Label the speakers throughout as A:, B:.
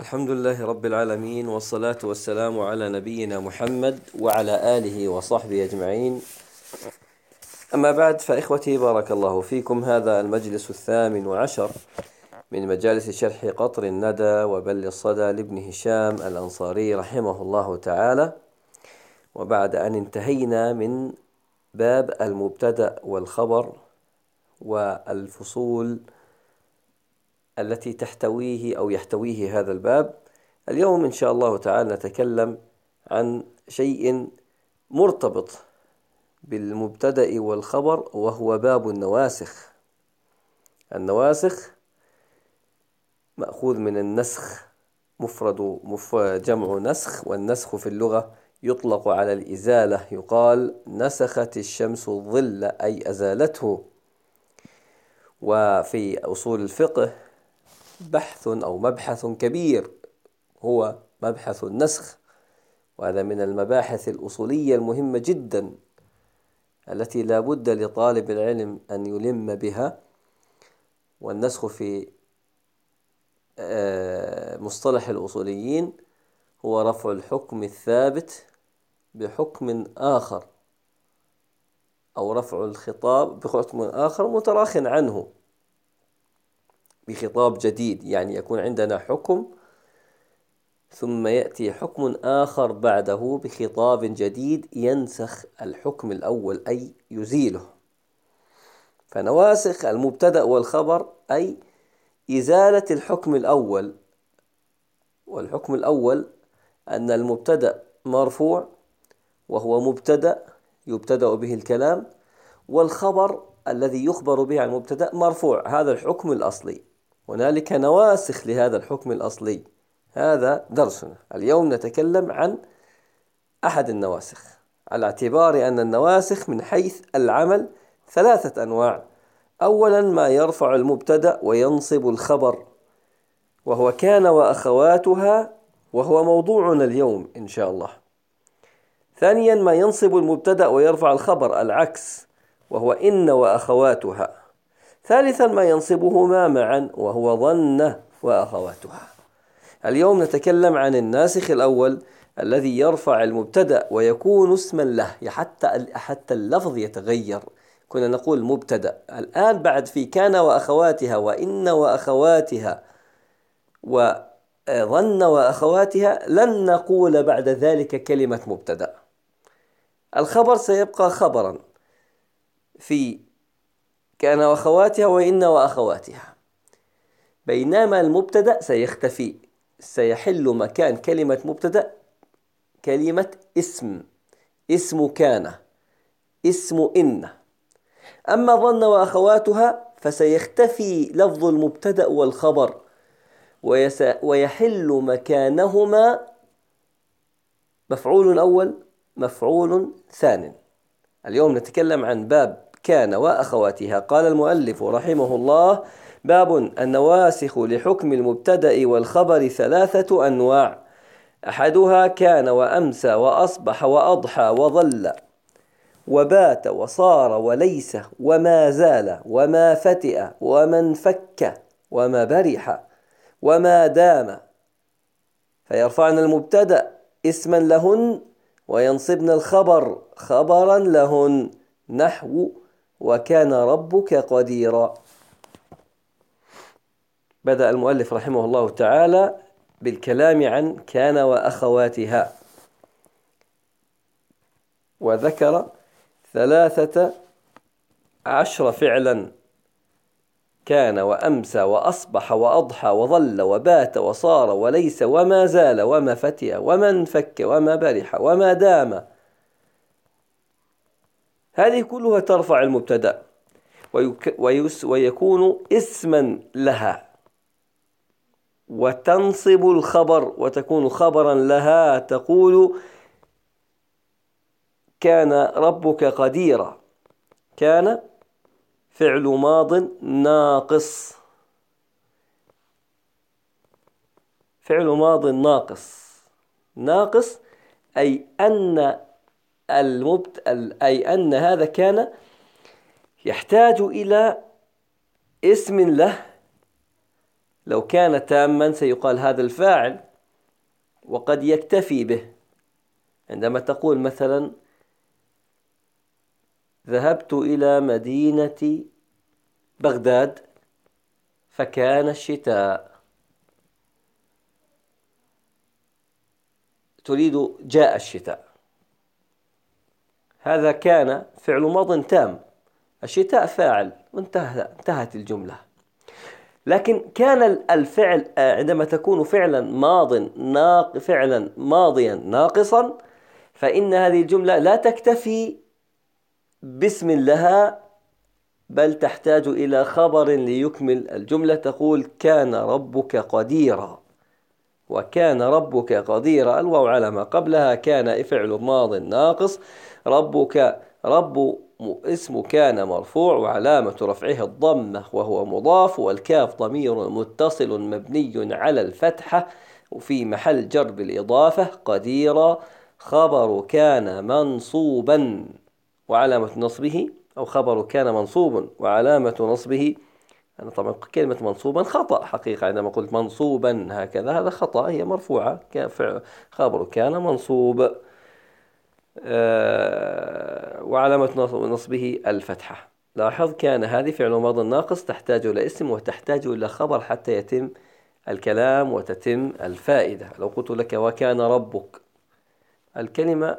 A: الحمد لله رب العالمين والصلاة والسلام على نبينا محمد وعلى آله وصحبه أجمعين. أما بعد فإخوتي بارك الله فيكم. هذا المجلس الثامن عشر من مجالس شرح قطر الندى وبل الصدى لابن هشام الأنصاري رحمه الله تعالى. وبعد أن انتهينا من باب المبتدأ والخبر والفصول التي تحتويه أو يحتويه هذا الباب. اليوم إن شاء الله تعالى نتكلم عن شيء مرتبط بالمبتدأ والخبر وهو باب النواسخ. النواسخ مأخوذ من النسخ مفرد جمع نسخ والنسخ في اللغة يطلق على الإزالة. يقال نسخت الشمس الظل أي أزالته. وفي أصول الفقه بحث أو مبحث كبير هو مبحث النسخ وهذا من المباحث الأصولية المهمة جدا التي لا بد لطالب العلم أن يلم بها والنسخ في آه، مصطلح الأصوليين هو رفع الحكم الثابت بحكم آخر أو رفع الخطاب بحكم آخر متراخ عنه. بخطاب جديد يعني يكون عندنا حكم ثم يأتي حكم آخر بعده بخطاب جديد ينسخ الحكم الأول أي يزيله. فنواسخ المبتدأ والخبر أي إزالة الحكم الأول. والحكم الأول أن المبتدأ مرفوع وهو مبتدأ يبتدأ به الكلام والخبر الذي يخبر به عن المبتدأ مرفوع هذا الحكم الأصلي. هنالك نواسخ لهذا الحكم الأصلي. هذا درسنا. اليوم نتكلم عن أحد النواسخ على اعتبار أن النواسخ من حيث العمل ثلاثة أنواع. أولا ما يرفع المبتدأ وينصب الخبر وهو كان وأخواتها وهو موضوعنا اليوم إن شاء الله. ثانيا ما ينصب المبتدأ ويرفع الخبر العكس وهو إن وأخواتها. ثالثا ما ينصبهما معا وهو ظن وأخواتها. اليوم نتكلم عن الناسخ الأول الذي يرفع المبتدأ ويكون اسما له حتى حتى اللفظ يتغير. كنا نقول مبتدأ. الآن بعد في كان وأخواتها وإن وأخواتها وظن وأخواتها لن نقول بعد ذلك كلمة مبتدأ. الخبر سيبقى خبرا في كان وأخواتها وإن وأخواتها. بينما المبتدأ سيختفي. سيحل مكان كلمة مبتدأ كلمة اسم. اسم كان. اسم إن. أما ظن وأخواتها فسيختفي لفظ المبتدأ والخبر. ويحل مكانهما مفعول أول مفعول ثان. اليوم نتكلم عن باب كان وأخواتها. قال المؤلف رحمه الله باب النواسخ لحكم المبتدأ والخبر ثلاثة أنواع. أحدها كان وأمسى وأصبح وأضحى وظل وبات وصار وليس وما زال وما فتئ وما انفك وما برح وما دام. فيرفعن المبتدأ اسما لهن وينصبن الخبر خبرا لهن. نحو وكان ربك قديرا. بدأ المؤلف رحمه الله تعالى بالكلام عن كان وأخواتها. وذكر ثلاثة عشر فعلا. كان وأمسى وأصبح وأضحى وظل وبات وصار وليس وما زال وما فتئ وما انفك وما برح وما دام هذه كلها ترفع المبتدأ ويكون اسما لها. وتنصب الخبر وتكون خبرا لها تقول كان ربك قديرا كان فعل ماض ناقص. فعل ماض ناقص. ناقص أي أن المبت... أي أن هذا كان يحتاج إلى اسم له. لو كان تاما سيقال هذا الفاعل وقد يكتفي به. عندما تقول مثلا ذهبت إلى مدينة بغداد فكان الشتاء. تريد جاء الشتاء. هذا كان فعل ماض تام. الشتاء فاعل وانتهى انتهت الجملة. لكن كان الفعل عندما تكون فعلا ماض ناق فعلا ماضيا ناقصا فإن هذه الجملة لا تكتفي باسم لها بل تحتاج إلى خبر ليكمل الجملة تقول كان ربك قديرا. وكان ربك قديرا الواو على ما قبلها كان فعل ماض ناقص. ربك رب اسم كان مرفوع وعلامة رفعه الضمة وهو مضاف والكاف ضمير متصل مبني على الفتحة وفي محل جر بالإضافة. قديرا خبر كان منصوبا. وعلامة نصبه أو خبر كان منصوب وعلامة نصبه أنا طبعا كلمة منصوبا خطأ حقيقة عندما قلت منصوبا هكذا هذا خطأ هي مرفوعة خبر كان منصوب. آه، وعلامة نصبه الفتحة. لاحظ كان هذه فعل ماض ناقص تحتاج إلى اسم وتحتاج إلى خبر حتى يتم الكلام وتتم الفائدة. لو قلت لك وكان ربك الكلمة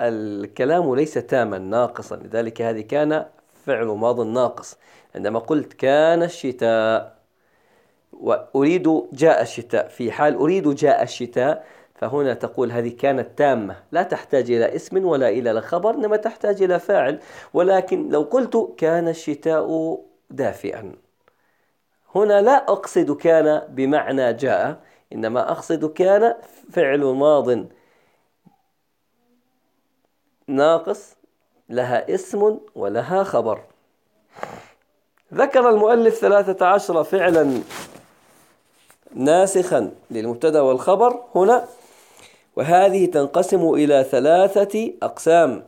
A: الكلام ليس تاما ناقصا لذلك هذه كان فعل ماض ناقص. عندما قلت كان الشتاء وأريد جاء الشتاء في حال أريد جاء الشتاء فهنا تقول هذه كانت تامة. لا تحتاج إلى اسم ولا إلى خبر إنما تحتاج إلى فاعل. ولكن لو قلت كان الشتاء دافئا. هنا لا أقصد كان بمعنى جاء إنما أقصد كان فعل ماض. ناقص لها اسم ولها خبر. ذكر المؤلف ثلاثة عشر فعلا ناسخا للمبتدأ والخبر هنا وهذه تنقسم إلى ثلاثة أقسام.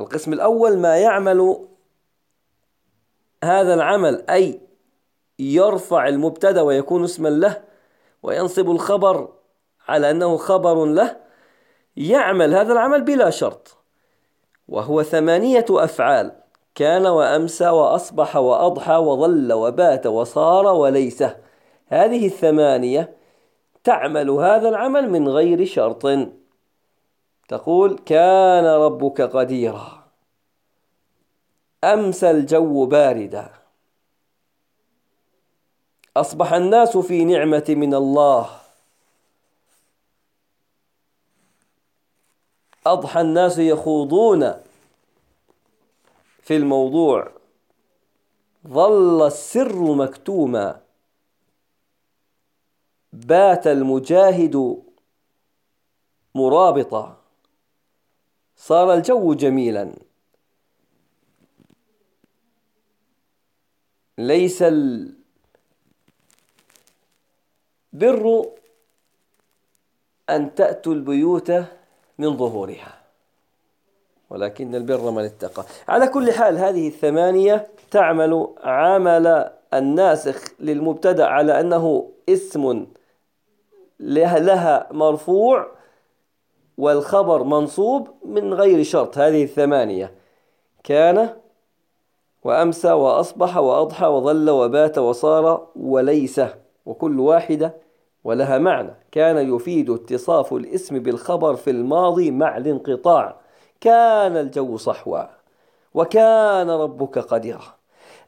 A: القسم الأول ما يعمل هذا العمل أي يرفع المبتدأ ويكون اسما له وينصب الخبر على أنه خبر له يعمل هذا العمل بلا شرط وهو ثمانية أفعال. كان وأمسى وأصبح وأضحى وظل وبات وصار وليس. هذه الثمانية تعمل هذا العمل من غير شرط. تقول كان ربك قديرا. أمسى الجو باردا. أصبح الناس في نعمة من الله. أضحى الناس يخوضون في الموضوع. ظل السر مكتوما. بات المجاهد مرابطا. صار الجو جميلا. ليس البر أن تأتوا البيوت من ظهورها. ولكن البر من اتقى. على كل حال هذه الثمانية تعمل عمل الناسخ للمبتدأ على أنه اسم لها مرفوع والخبر منصوب من غير شرط. هذه الثمانية كان وأمسى وأصبح وأضحى وظل وبات وصار وليس وكل واحدة ولها معنى. كان يفيد اتصاف الاسم بالخبر في الماضي مع الانقطاع. كان الجو صحوا وكان ربك قديرا.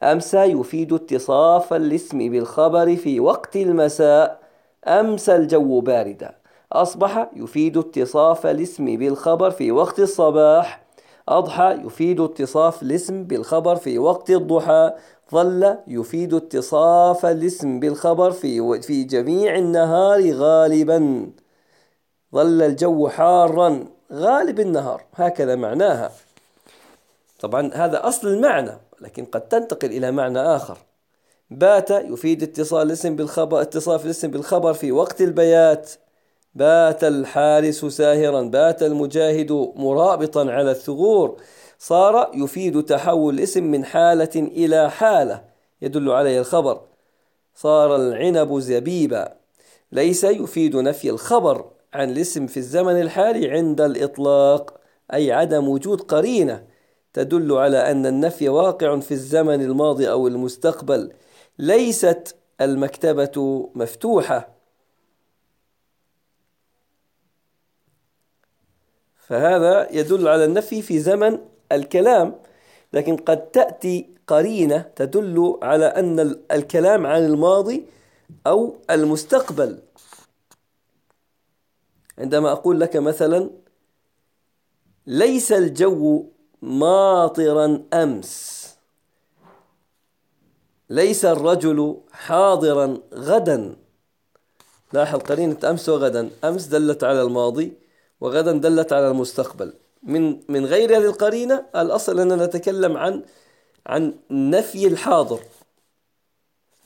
A: أمسى يفيد اتصاف الاسم بالخبر في وقت المساء؟ أمسى الجو باردا؟ أصبح يفيد اتصاف الاسم بالخبر في وقت الصباح. أضحى يفيد اتصاف الاسم بالخبر في وقت الضحى. ظل يفيد اتصاف الاسم بالخبر في في جميع النهار غالبا. ظل الجو حارا. غالب النهار هكذا معناها. طبعا هذا أصل المعنى لكن قد تنتقل إلى معنى آخر. بات يفيد اتصال الاسم بالخبر اتصاف الاسم بالخبر في وقت البيات. بات الحارس ساهرا بات المجاهد مرابطا على الثغور. صار يفيد تحول الاسم من حالة إلى حالة يدل عليه الخبر. صار العنب زبيبا. ليس يفيد نفي الخبر. عن الاسم في الزمن الحالي عند الإطلاق أي عدم وجود قرينة تدل على أن النفي واقع في الزمن الماضي أو المستقبل ليست المكتبة مفتوحة. فهذا يدل على النفي في زمن الكلام لكن قد تأتي قرينة تدل على أن الكلام عن الماضي أو المستقبل. عندما أقول لك مثلا ليس الجو ماطرا أمس. ليس الرجل حاضرا غدا. لاحظ قرينة أمس وغدا. أمس دلت على الماضي وغدا دلت على المستقبل. من من غير هذه القرينة الأصل أننا نتكلم عن عن نفي الحاضر.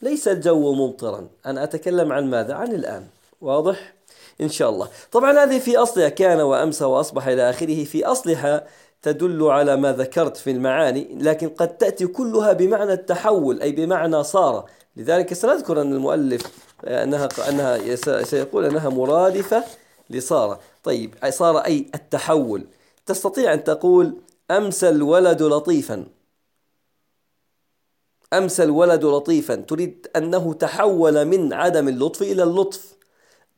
A: ليس الجو ممطرا. أنا أتكلم عن ماذا؟ عن الآن. واضح؟ إن شاء الله. طبعا هذه في أصلها كان وأمس وأصبح إلى آخره. في أصلها تدل على ما ذكرت في المعاني لكن قد تأتي كلها بمعنى التحول أي بمعنى صار. لذلك سنذكر أن المؤلف أنها, أنها سيقول أنها مرادفة لصار. طيب صار أي التحول. تستطيع أن تقول أمس الولد لطيفا. أمس الولد لطيفا. تريد أنه تحول من عدم اللطف إلى اللطف.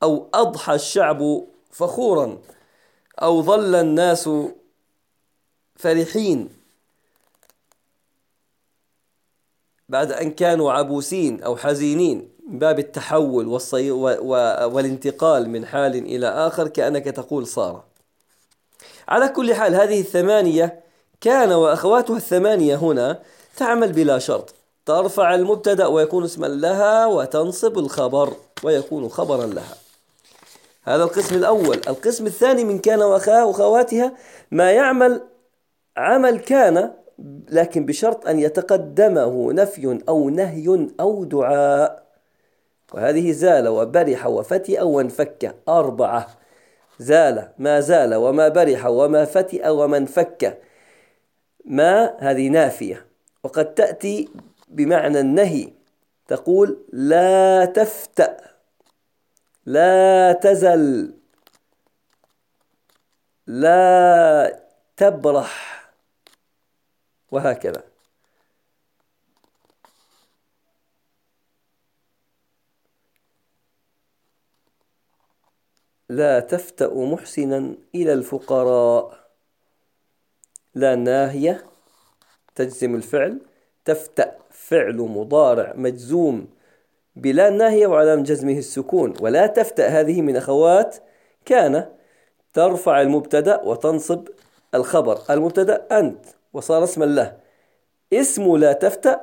A: أو أضحى الشعب فخورا أو ظل الناس فرحين. بعد أن كانوا عبوسين أو حزينين من باب التحول والصي... و... و... والانتقال من حال إلى آخر كأنك تقول صار على كل حال هذه الثمانية كان وأخواتها الثمانية هنا تعمل بلا شرط. ترفع المبتدأ ويكون اسما لها وتنصب الخبر ويكون خبرا لها. هذا القسم الأول. القسم الثاني من كان وأخواتها ما يعمل عمل كان لكن بشرط أن يتقدمه نفي أو نهي أو دعاء. وهذه زال وبرح وفتئ وانفك. أربعة. زال. ما زال وما برح وما فتئ وما انفك ما؟ هذه نافية. وقد تأتي بمعنى النهي. تقول لا تفتأ. لا تزل لا تبرح وهكذا. لا تفتأ محسنا إلى الفقراء. لا ناهية تجزم الفعل. تفتأ فعل مضارع مجزوم. بلا ناهية وعلام جزمه السكون. ولا تفتأ هذه من أخوات كان ترفع المبتدأ وتنصب الخبر. المبتدأ أنت وصار اسما له. اسم لا تفتأ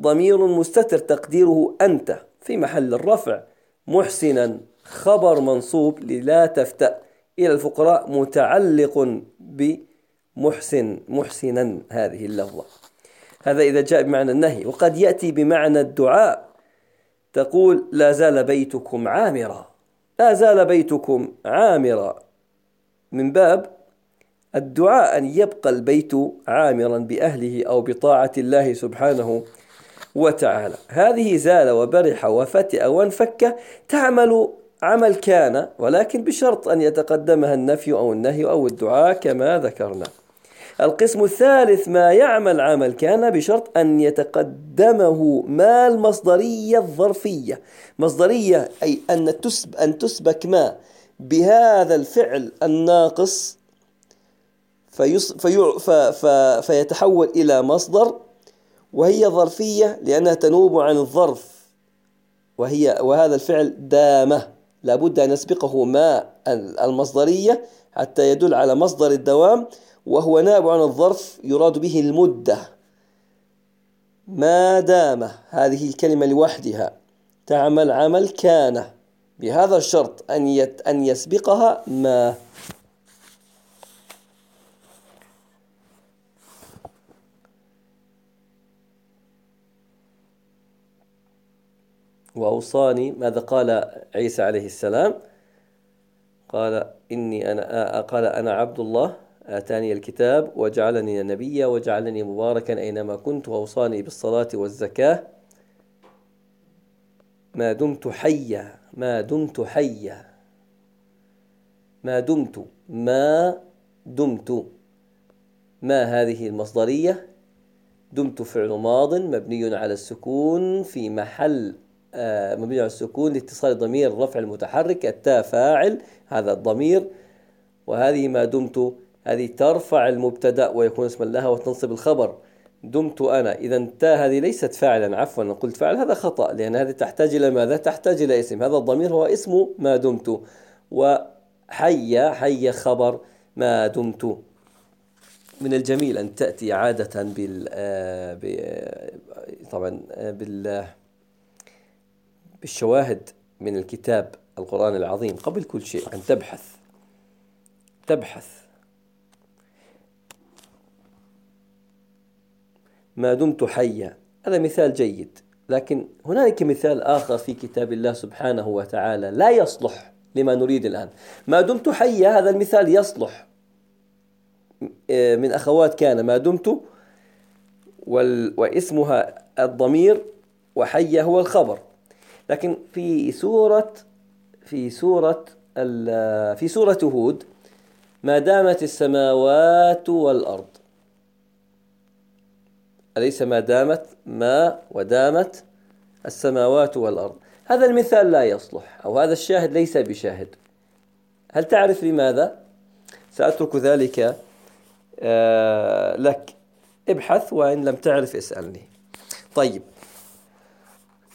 A: ضمير مستتر تقديره أنت. في محل الرفع محسنا خبر منصوب للا تفتأ. إلى الفقراء متعلق بمحسن محسنا هذه اللفظة. هذا إذا جاء بمعنى النهي. وقد يأتي بمعنى الدعاء. تقول لا زال بيتكم عامرا. لا زال بيتكم عامرا. من باب الدعاء أن يبقى البيت عامرا بأهله أو بطاعة الله سبحانه وتعالى. هذه زال وبرح وفتئ وانفك تعمل عمل كان ولكن بشرط أن يتقدمها النفي أو النهي أو الدعاء كما ذكرنا. القسم الثالث ما يعمل عمل كان بشرط أن يتقدمه ما المصدرية الظرفية مصدرية أي أن تسب أن تسبك ما بهذا الفعل الناقص فيص في ف ف فيتحول إلى مصدر وهي ظرفية لأنها تنوب عن الظرف. وهي وهذا الفعل دامة. لابد أن يسبقه ما المصدرية حتى يدل على مصدر الدوام وهو نائب عن الظرف يراد به المدة. ما دام هذه الكلمة لوحدها تعمل عمل كان. بهذا الشرط أن أن يسبقها ما. وأوصاني ماذا قال عيسى عليه السلام؟ قال إني أنا قال أنا عبد الله. آتاني الكتاب وجعلني نبيا وجعلني مباركا أينما كنت وأوصاني بالصلاة والزكاة. ما دمت حيا ما دمت حيا. ما دمت ما دمت. ما هذه المصدرية؟ دمت فعل ماض مبني على السكون في محل آه، مبني على السكون لاتصال ضمير الرفع المتحرك التاء فاعل هذا الضمير. وهذه ما دمت هذه ترفع المبتدأ ويكون اسما لها وتنصب الخبر. دمت أنا. إذا تاء هذه ليست فاعلا. عفوا قلت فاعل. هذا خطأ لأن هذه تحتاج إلى ماذا؟ تحتاج إلى اسم. هذا الضمير هو اسم ما دمت. وحي حي خبر ما دمت. من الجميل أن تأتي عادة بال آه، طبعا آه، بال بالشواهد من الكتاب القرآن العظيم. قبل كل شيء أن تبحث. تبحث. ما دمت حيا. هذا مثال جيد. لكن هنالك مثال آخر في كتاب الله سبحانه وتعالى. لا يصلح لما نريد الآن. ما دمت حيا هذا المثال يصلح. آه، من أخوات كان ما دمت واسمها الضمير وحي هو الخبر. لكن في سورة في سورة في سورة هود ما دامت السماوات والأرض. أليس ما دامت ما ودامت السماوات والأرض؟ هذا المثال لا يصلح أو هذا الشاهد ليس بشاهد. هل تعرف لماذا؟ سأترك ذلك آه، لك. ابحث وإن لم تعرف اسألني. طيب.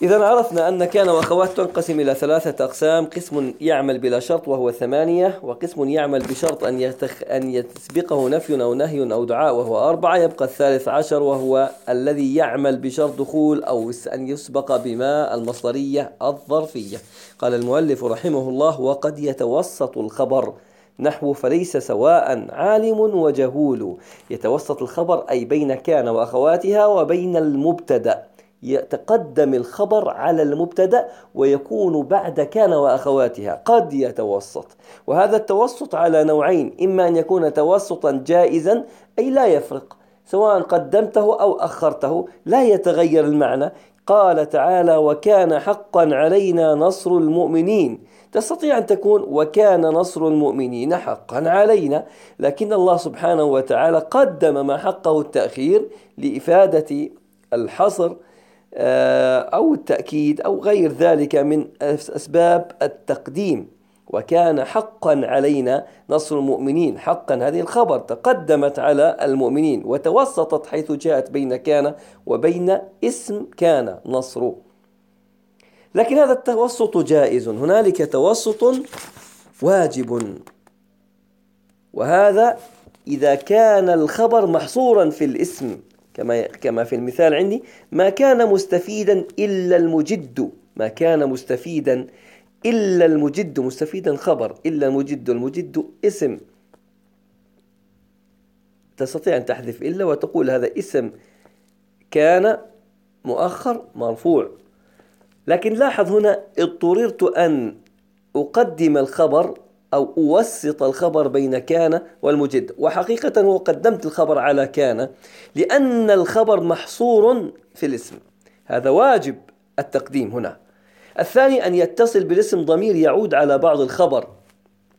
A: إذا عرفنا أن كان وأخوات تنقسم إلى ثلاثة أقسام قسم يعمل بلا شرط وهو ثمانية وقسم يعمل بشرط أن, يتخ أن يسبقه نفي أو نهي أو دعاء وهو أربعة يبقى الثالث عشر وهو الذي يعمل بشرط دخول أو أن يسبق بما المصدرية الظرفية. قال المؤلف رحمه الله وقد يتوسط الخبر نحو فليس سواء عالم وجهول. يتوسط الخبر أي بين كان وأخواتها وبين المبتدأ. يتقدم الخبر على المبتدأ ويكون بعد كان وأخواتها قد يتوسط. وهذا التوسط على نوعين إما أن يكون توسطا جائزا أي لا يفرق سواء قدمته أو أخرته لا يتغير المعنى. قال تعالى وكان حقا علينا نصر المؤمنين تستطيع أن تكون وكان نصر المؤمنين حقا علينا لكن الله سبحانه وتعالى قدم ما حقه التأخير لإفادة الحصر أو التأكيد أو غير ذلك من أسباب التقديم. وكان حقا علينا نصر المؤمنين. حقا هذه الخبر تقدمت على المؤمنين وتوسطت حيث جاءت بين كان وبين اسم كان نصر. لكن هذا التوسط جائز. هنالك توسط واجب. وهذا إذا كان الخبر محصورا في الاسم. كما كما في المثال عندي ما كان مستفيدا إلا المجد ما كان مستفيدا إلا المجد مستفيدا خبر إلا المجد المجد اسم. تستطيع أن تحذف إلا وتقول هذا اسم كان مؤخر مرفوع. لكن لاحظ هنا اضطررت أن أقدم الخبر أو أوسط الخبر بين كان والمجد. وحقيقة هو قدمت الخبر على كان لأن الخبر محصور في الاسم. هذا واجب التقديم هنا. الثاني أن يتصل بالاسم ضمير يعود على بعض الخبر.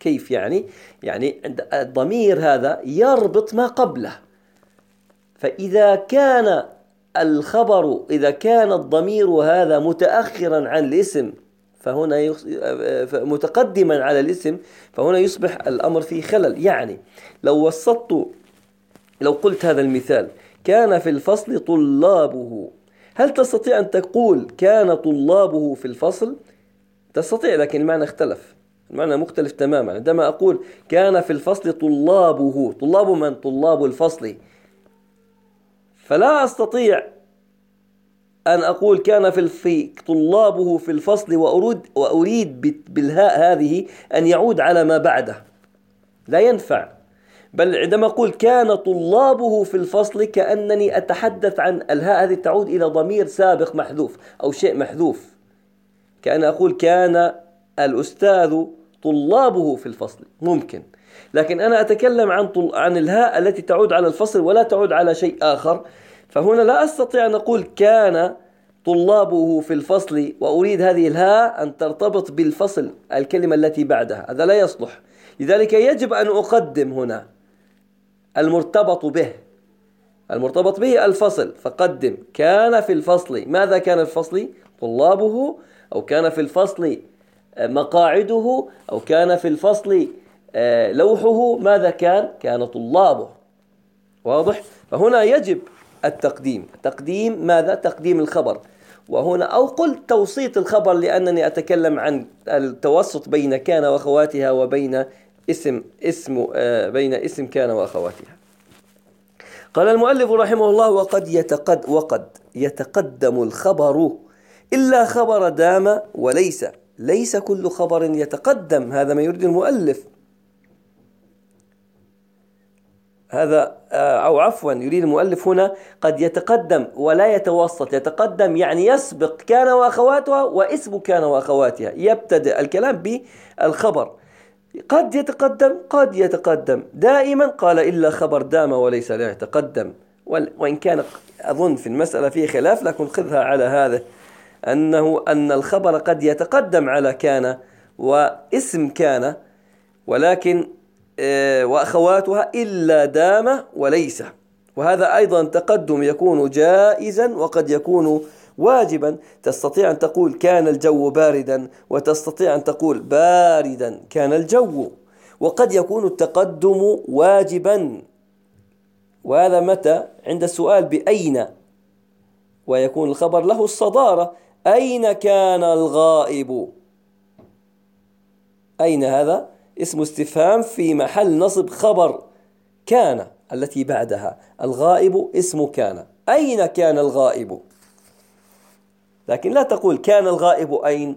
A: كيف يعني؟ يعني الضمير هذا يربط ما قبله. فإذا كان الخبر إذا كان الضمير هذا متأخرا عن الاسم فهنا متقدما على الاسم فهنا يصبح الأمر فيه خلل. يعني لو وسطت لو قلت هذا المثال كان في الفصل طلابه. هل تستطيع أن تقول كان طلابه في الفصل؟ تستطيع لكن المعنى اختلف. المعنى مختلف تماما. عندما أقول كان في الفصل طلابه طلاب من طلاب الفصل فلا أستطيع أن أقول كان في طلابه في الفصل وأريد, وأريد بالهاء هذه أن يعود على ما بعده. لا ينفع. بل عندما أقول كان طلابه في الفصل كأنني أتحدث عن الهاء هذه تعود إلى ضمير سابق محذوف أو شيء محذوف. كأن أقول كان الأستاذ طلابه في الفصل. ممكن. لكن أنا أتكلم عن طل... عن الهاء التي تعود على الفصل ولا تعود على شيء آخر. فهنا لا أستطيع أن أقول كان طلابه في الفصل وأريد هذه الهاء أن ترتبط بالفصل الكلمة التي بعدها هذا لا يصلح. لذلك يجب أن أقدم هنا المرتبط به المرتبط به الفصل. فقدم كان في الفصل. ماذا كان الفصل؟ طلابه أو كان في الفصل آه، مقاعده أو كان في الفصل آه، لوحه. ماذا كان؟ كان طلابه. واضح؟ فهنا يجب التقديم. تقديم ماذا؟ تقديم الخبر. وهنا أو قل توسيط الخبر لأنني أتكلم عن التوسط بين كان وأخواتها وبين اسم اسم آه، بين اسم كان وأخواتها. قال المؤلف رحمه الله وقد يتقد وقد يتقدم الخبر إلا خبر دام وليس. ليس كل خبر يتقدم هذا ما يريد المؤلف. هذا آه، أو عفوا يريد المؤلف هنا قد يتقدم ولا يتوسط. يتقدم يعني يسبق كان وأخواتها واسم كان وأخواتها. يبتدئ الكلام بالخبر. قد يتقدم قد يتقدم. دائما قال إلا خبر دام وليس لا يتقدم. وإن كان أظن في المسألة فيه خلاف لكن خذها على هذا. أنه أن الخبر قد يتقدم على كان واسم كان ولكن وأخواتها إلا دام وليس. وهذا أيضا تقدم يكون جائزا وقد يكون واجبا. تستطيع أن تقول كان الجو باردا وتستطيع أن تقول باردا كان الجو. وقد يكون التقدم واجبا. وهذا متى؟ عند السؤال بأين؟ ويكون الخبر له الصدارة. أين كان الغائب؟ أين هذا؟ اسم استفهام في محل نصب خبر كان التي بعدها. الغائب اسم كان. أين كان الغائب؟ لكن لا تقول كان الغائب أين.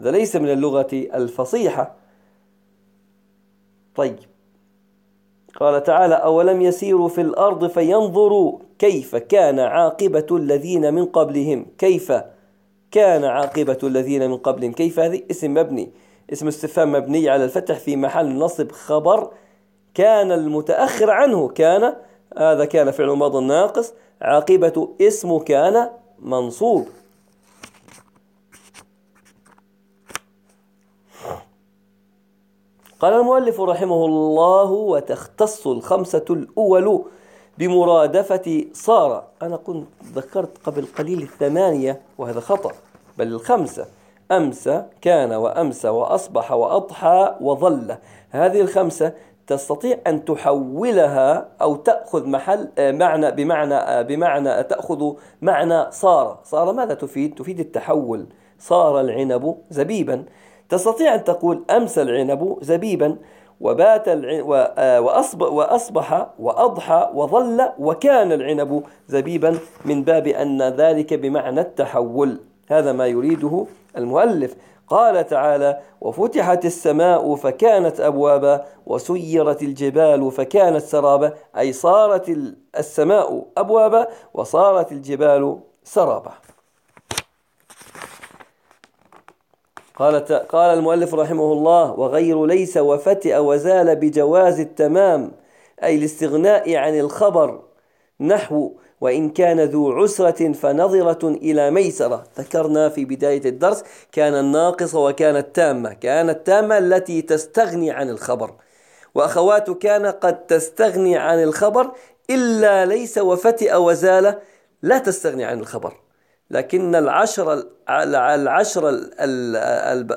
A: هذا ليس من اللغة الفصيحة. طيب. قال تعالى أولم يسيروا في الأرض فينظروا كيف كان عاقبة الذين من قبلهم؟ كيف كان عاقبة الذين من قبلهم؟ كيف هذه؟ اسم مبني. اسم استفهام مبني على الفتح في محل نصب خبر كان المتأخر عنه كان هذا كان فعل ماض ناقص عاقبة اسم كان منصوب. قال المؤلف رحمه الله وتختص الخمسة الأول بمرادفة صار أنا كنت ذكرت قبل قليل الثمانية وهذا خطأ بل الخمسة. أمسى كان وأمسى وأصبح وأضحى وظل. هذه الخمسة تستطيع أن تحولها أو تأخذ محل آه، معنى بمعنى آه، بمعنى تأخذ معنى صار. صار ماذا تفيد؟ تفيد التحول. صار العنب زبيبا. تستطيع أن تقول أمسى العنب زبيبا وبات آه، وأصبح وأضحى وظل وكان العنب زبيبا. من باب أن ذلك بمعنى التحول. هذا ما يريده المؤلف. قال تعالى وفتحت السماء فكانت أبوابا وسيرت الجبال فكانت سرابا أي صارت السماء أبوابا وصارت الجبال سرابا. قال قال المؤلف رحمه الله وغير ليس وفتئ وزال بجواز التمام أي الاستغناء عن الخبر نحو وإن كان ذو عسرة فنظرة إلى ميسرة. ذكرنا في بداية الدرس كان الناقص وكان التامة كان التامة التي تستغني عن الخبر. وأخوات كان قد تستغني عن الخبر إلا ليس وفتئ وزال لا تستغني عن الخبر. لكن العشر العشر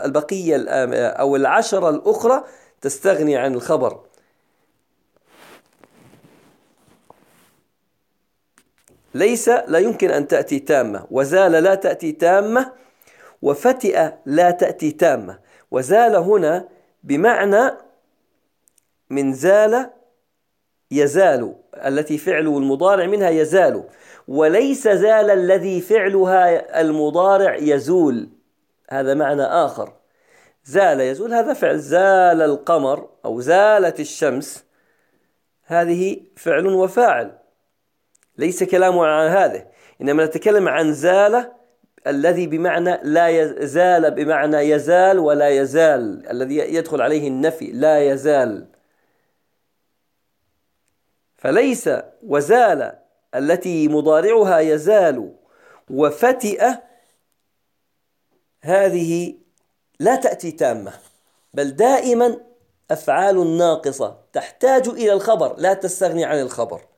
A: البقية أو العشرة الأخرى تستغني عن الخبر. ليس لا يمكن أن تأتي تامة. وزال لا تأتي تامة وفتئ لا تأتي تامة. وزال هنا بمعنى من زال يزال التي فعله المضارع منها يزال. وليس زال الذي فعلها المضارع يزول. هذا معنى آخر. زال يزول هذا فعل زال القمر أو زالت الشمس. هذه فعل وفاعل. ليس كلامه عن هذا إنما نتكلم عن زال الذي بمعنى لا يزال بمعنى يزال ولا يزال الذي يدخل عليه النفي لا يزال. فليس وزال التي مضارعها يزال وفتئ هذه لا تأتي تامة بل دائما أفعال ناقصة تحتاج إلى الخبر لا تستغني عن الخبر.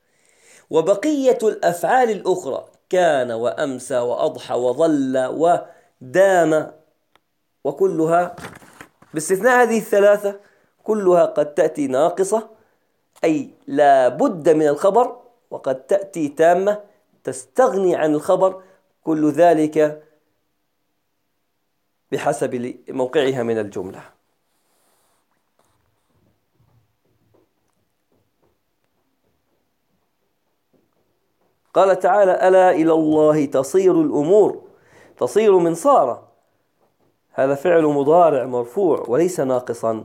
A: وبقية الأفعال الأخرى كان وأمسى وأضحى وظل ودام وكلها باستثناء هذه الثلاثة كلها قد تأتي ناقصة أي لا بد من الخبر وقد تأتي تامة تستغني عن الخبر كل ذلك بحسب موقعها من الجملة. قال تعالى ألا إلى الله تصير الأمور؟ تصير من صار. هذا فعل مضارع مرفوع وليس ناقصا.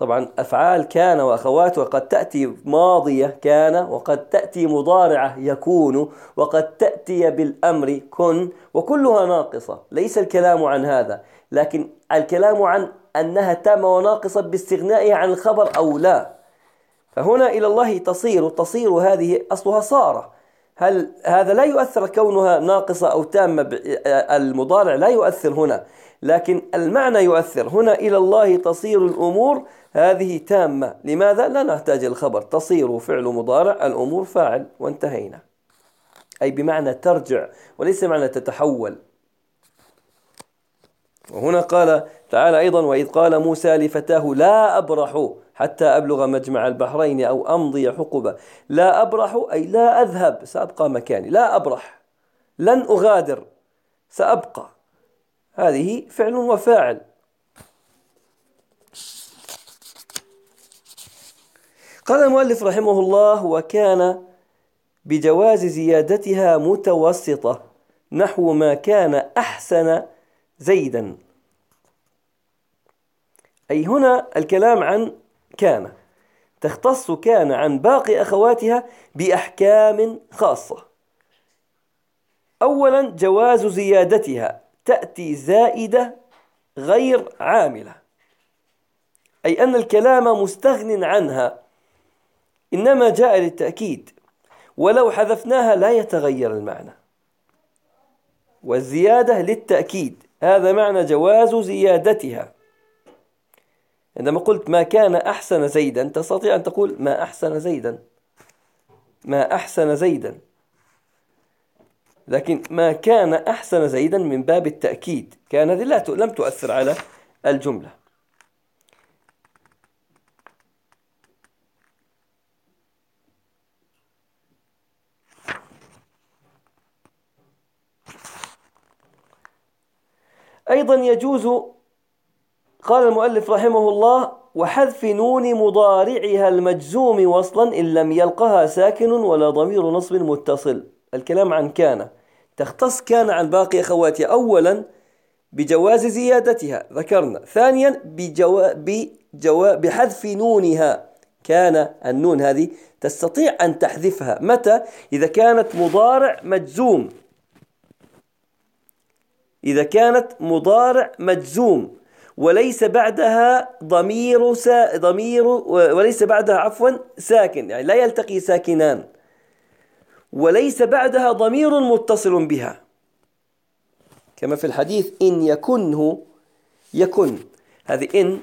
A: طبعا أفعال كان وأخواتها قد تأتي ماضية كان وقد تأتي مضارعة يكون وقد تأتي بالأمر كن وكلها ناقصة. ليس الكلام عن هذا لكن الكلام عن أنها تامة وناقصة باستغنائها عن الخبر أو لا. فهنا إلى الله تصير تصير هذه أصلها صار. هل هذا لا يؤثر كونها ناقصة أو تامة المضارع؟ لا يؤثر هنا لكن المعنى يؤثر. هنا إلى الله تصير الأمور هذه تامة. لماذا؟ لا نحتاج الخبر تصير فعل مضارع الأمور فاعل وانتهينا. أي بمعنى ترجع وليس معنى تتحول. وهنا قال تعالى أيضا وإذ قال موسى لفتاه لا أبرح. حتى أبلغ مجمع البحرين أو أمضي حقبة. لا أبرح أي لا أذهب سأبقى مكاني. لا أبرح لن أغادر سأبقى. هذه فعل وفاعل. قال المؤلف رحمه الله وكان بجواز زيادتها متوسطة نحو ما كان أحسن زيدا. أي هنا الكلام عن كان تختص كان عن باقي أخواتها بأحكام خاصة. أولا جواز زيادتها تأتي زائدة غير عاملة. أي أن الكلام مستغن عنها. إنما جاء للتأكيد. ولو حذفناها لا يتغير المعنى. والزيادة للتأكيد. هذا معنى جواز زيادتها. عندما قلت ما كان أحسن زيدا تستطيع أن تقول ما أحسن زيدا. ما أحسن زيدا. لكن ما كان أحسن زيدا من باب التأكيد. كان هذه لا لم تؤثر على الجملة. أيضا يجوز قال المؤلف رحمه الله وحذف نون مضارعها المجزوم وصلا إن لم يلقها ساكن ولا ضمير نصب متصل. الكلام عن كان. تختص كان عن باقي أخواتها أولا بجواز زيادتها. ذكرنا. ثانيا بجوا... بجوا... بحذف نونها. كان النون هذه تستطيع أن تحذفها. متى؟ إذا كانت مضارع مجزوم. إذا كانت مضارع مجزوم. وليس بعدها ضمير سا ضمير وليس بعدها عفوا ساكن يعني لا يلتقي ساكنان. وليس بعدها ضمير متصل بها. كما في الحديث إن يكنه يكن. هذه إن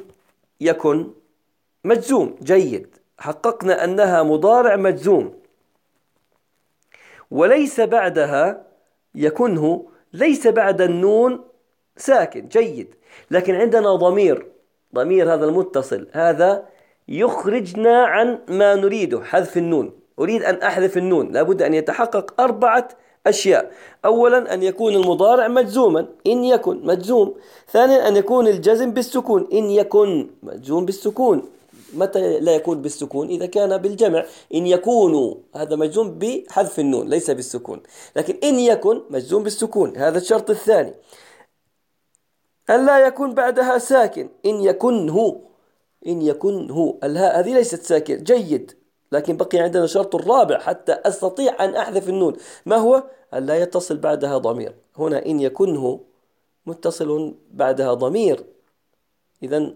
A: يكن مجزوم جيد. حققنا أنها مضارع مجزوم. وليس بعدها يكنه ليس بعد النون ساكن جيد. لكن عندنا ضمير ضمير هذا المتصل هذا يخرجنا عن ما نريده حذف النون. أريد أن أحذف النون لابد أن يتحقق أربعة أشياء. أولا أن يكون المضارع مجزوما إن يكن مجزوم. ثانيا أن يكون الجزم بالسكون إن يكن مجزوم بالسكون. متى لا يكون بالسكون؟ إذا كان بالجمع. إن يكونوا هذا مجزوم بحذف النون ليس بالسكون. لكن إن يكن مجزوم بالسكون هذا الشرط الثاني. أن لا يكون بعدها ساكن. إن يكن هو. إن يكن هو. الهاء هذه ليست ساكن. جيد. لكن بقي عندنا شرط الرابع حتى أستطيع أن أحذف النون. ما هو؟ أن لا يتصل بعدها ضمير. هنا إن يكن هو متصل بعدها ضمير. إذا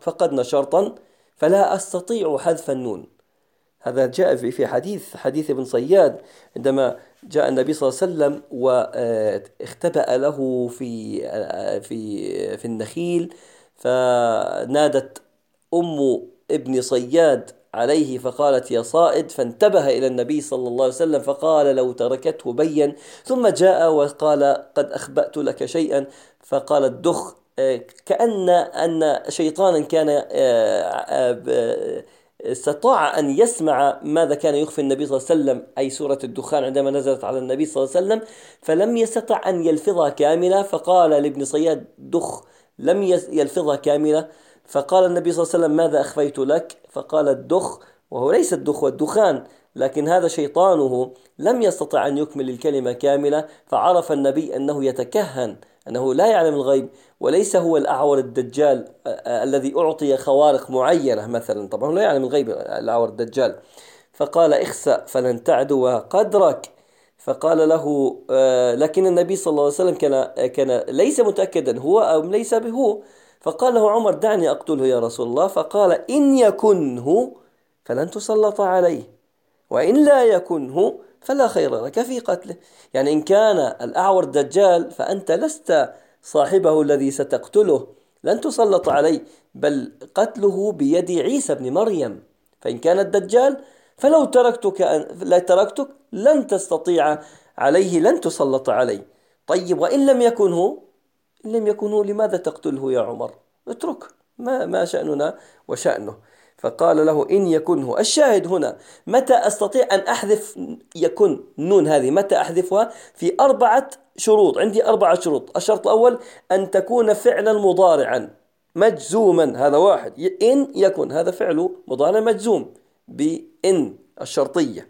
A: فقدنا شرطا. فلا أستطيع حذف النون. هذا جاء في حديث حديث ابن صياد عندما جاء النبي صلى الله عليه وسلم واختبأ له في في في النخيل فنادت أم ابن صياد عليه فقالت يا صائد فانتبه إلى النبي صلى الله عليه وسلم فقال لو تركته بين ثم جاء وقال قد أخبأت لك شيئا فقال الدخ كأن أن شيطانا كان آه، آه، استطاع أن يسمع ماذا كان يخفي النبي صلى الله عليه وسلم أي سورة الدخان عندما نزلت على النبي صلى الله عليه وسلم فلم يستطع أن يلفظها كاملة فقال لابن صياد دخ. لم يلفظها كاملة فقال النبي صلى الله عليه وسلم ماذا أخفيت لك؟ فقال الدخ. وهو ليس الدخ والدخان لكن هذا شيطانه لم يستطع أن يكمل الكلمة كاملة فعرف النبي أنه يتكهن أنه لا يعلم الغيب. وليس هو الأعور الدجال الذي أعطي خوارق معينة مثلا. طبعا لا يعلم الغيب الأعور الدجال. فقال اخسأ فلن تعدو قدرك. فقال له لكن النبي صلى الله عليه وسلم كان كان ليس متأكدا هو أو ليس بهو فقال له عمر دعني أقتله يا رسول الله. فقال إن يكنه فلن تسلط عليه وإن لا يكنه فلا خير لك في قتله. يعني إن كان الأعور دجال فأنت لست صاحبه الذي ستقتله لن تسلط عليه بل قتله بيد عيسى بن مريم. فإن كان الدجال فلو تركتك لا تركتك لن تستطيع عليه لن تسلط عليه طيب وإن لم يكن هو إن لم يكن هو لماذا تقتله يا عمر؟ اترك ما ما شأننا وشأنه. فقال له إن يكنه الشاهد هنا متى أستطيع أن أحذف يكن نون هذه؟ متى أحذفها؟ في أربعة شروط عندي أربعة شروط. الشرط الأول أن تكون فعلا مضارعا مجزوما هذا واحد. إن يكن هذا فعل مضارع مجزوم بإن الشرطية.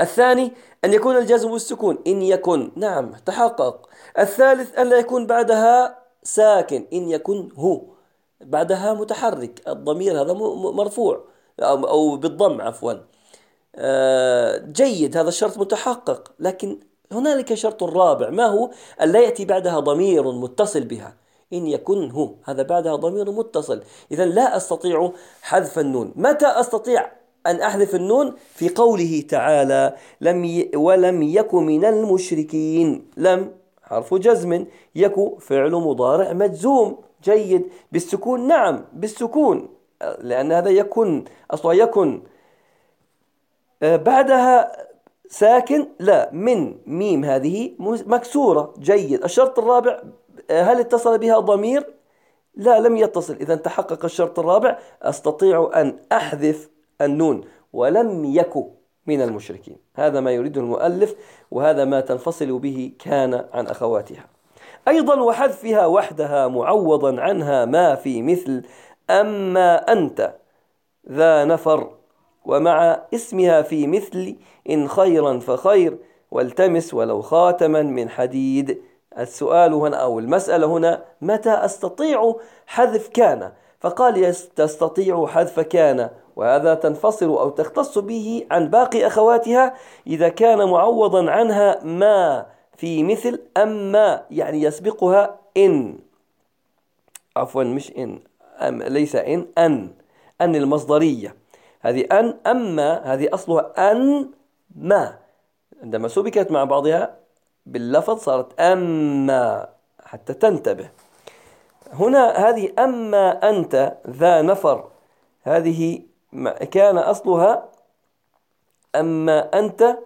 A: الثاني أن يكون الجزم والسكون إن يكن نعم تحقق. الثالث أن لا يكون بعدها ساكن إن يكن هو. بعدها متحرك الضمير هذا مرفوع أو بالضم عفوا. آه، جيد هذا الشرط متحقق لكن هنالك شرط رابع. ما هو؟ أن لا يأتي بعدها ضمير متصل بها. إن يكن هو. هذا بعدها ضمير متصل. إذا لا أستطيع حذف النون. متى أستطيع أن أحذف النون؟ في قوله تعالى لم ي... ولم يك من المشركين. لم حرف جزم. يك فعل مضارع مجزوم. جيد. بالسكون. نعم بالسكون. لأن هذا يكن أصلا يكن. آه، بعدها ساكن لا من ميم هذه مكسورة جيد. الشرط الرابع آه، هل اتصل بها ضمير؟ لا لم يتصل. إذا تحقق الشرط الرابع أستطيع أن أحذف النون ولم يكن من المشركين. هذا ما يريده المؤلف وهذا ما تنفصل به كان عن أخواتها. أيضا وحذفها وحدها معوضا عنها ما في مثل أما أنت ذا نفر ومع اسمها في مثل إن خيرا فخير والتمس ولو خاتما من حديد. السؤال هنا أو المسألة هنا متى أستطيع حذف كان؟ فقال تستطيع حذف كان وهذا تنفصل أو تختص به عن باقي أخواتها إذا كان معوضا عنها ما في مثل أما يعني يسبقها إن. عفوا مش إن أم ليس إن أن أن المصدرية. هذه أن أما هذه أصلها أن ما. عندما سبكت مع بعضها باللفظ صارت أما حتى تنتبه. هنا هذه أما أنت ذا نفر. هذه كان أصلها أما أنت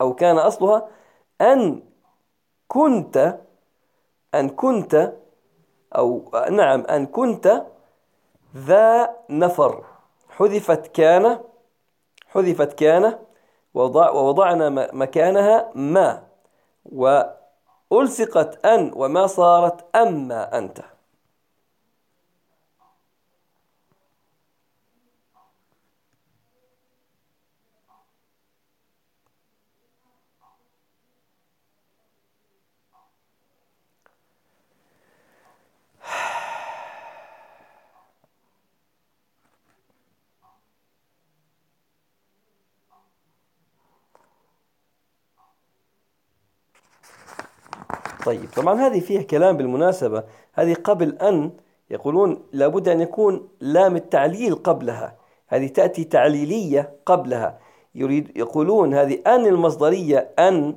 A: أو كان أصلها أن. كنت أن كنت أو نعم أن كنت ذا نفر. حذفت كان حذفت كان ووضعنا مكانها ما. وألصقت أن وما صارت أما أنت. طيب طبعا هذه فيها كلام بالمناسبة. هذه قبل أن يقولون لابد أن يكون لام التعليل قبلها. هذه تأتي تعليلية قبلها. يريد يقولون هذه أن المصدرية أن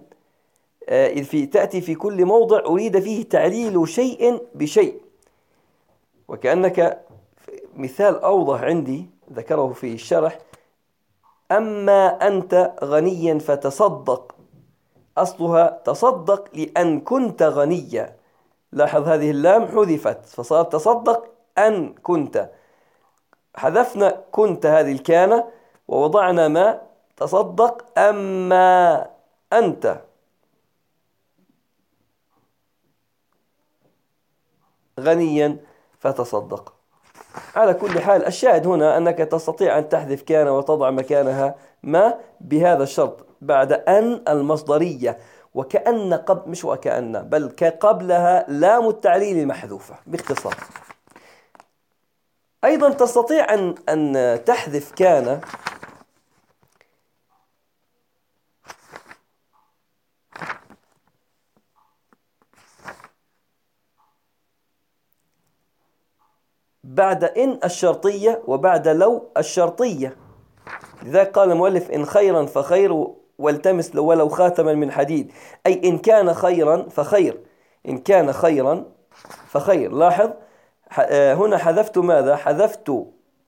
A: آه، في تأتي في كل موضع أريد فيه تعليل شيء بشيء. وكأنك مثال أوضح عندي ذكره في الشرح. أما أنت غنيا فتصدق أصلها تصدق لأن كنت غنيا. لاحظ هذه اللام حذفت فصار تصدق أن كنت. حذفنا كنت هذه الكان ووضعنا ما تصدق أما أنت. غنيا فتصدق. على كل حال الشاهد هنا أنك تستطيع أن تحذف كان وتضع مكانها ما بهذا الشرط بعد أن المصدرية وكأن قبل مش وكأن بل قبلها لام التعليل المحذوفة باختصار. أيضا تستطيع أن أن تحذف كان بعد إن الشرطية وبعد لو الشرطية. لذلك قال المؤلف إن خيرا فخير والتمس ولو خاتما من حديد. أي إن كان خيرا فخير. إن كان خيرا فخير. لاحظ آه، هنا حذفت ماذا؟ حذفت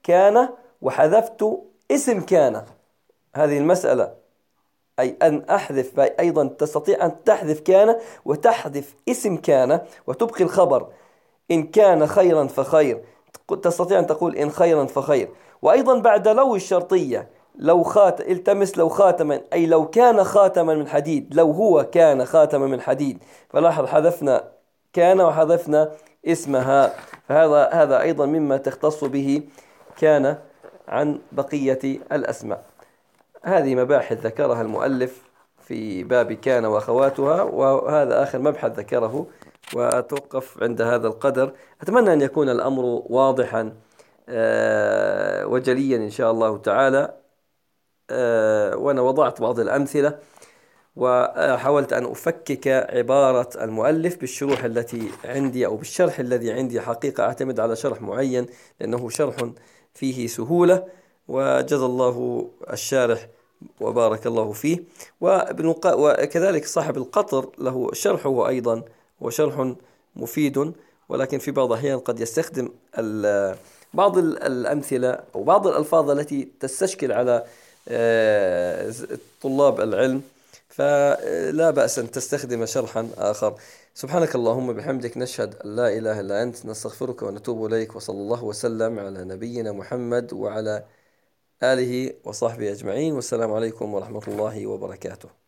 A: كان وحذفت اسم كان. هذه المسألة. أي أن أحذف أيضا تستطيع أن تحذف كان وتحذف اسم كان وتبقي الخبر. إن كان خيرا فخير. تستطيع أن تقول إن خيرا فخير. وأيضا بعد لو الشرطية لو خات التمس لو خاتما أي لو كان خاتما من حديد لو هو كان خاتما من حديد. فلاحظ حذفنا كان وحذفنا اسمها. فهذا هذا أيضا مما تختص به كان عن بقية الأسماء. هذه مباحث ذكرها المؤلف في باب كان وأخواتها وهذا آخر مبحث ذكره وأتوقف عند هذا القدر. أتمنى أن يكون الأمر واضحا آه، وجليا إن شاء الله تعالى. آه، وأنا وضعت بعض الأمثلة وحاولت أن أفكك عبارة المؤلف بالشروح التي عندي أو بالشرح الذي عندي. حقيقة أعتمد على شرح معين لأنه شرح فيه سهولة. وجزى الله الشارح وبارك الله فيه. وكذلك صاحب القطر له شرحه أيضا. وشرح مفيد ولكن في بعض الأحيان قد يستخدم بعض الأمثلة أو بعض الألفاظ التي تستشكل على آه، طلاب العلم. فلا بأس أن تستخدم شرحا آخر. سبحانك اللهم بحمدك نشهد أن لا إله إلا أنت نستغفرك ونتوب إليك وصلى الله وسلم على نبينا محمد وعلى آله وصحبه أجمعين. والسلام عليكم ورحمة الله وبركاته.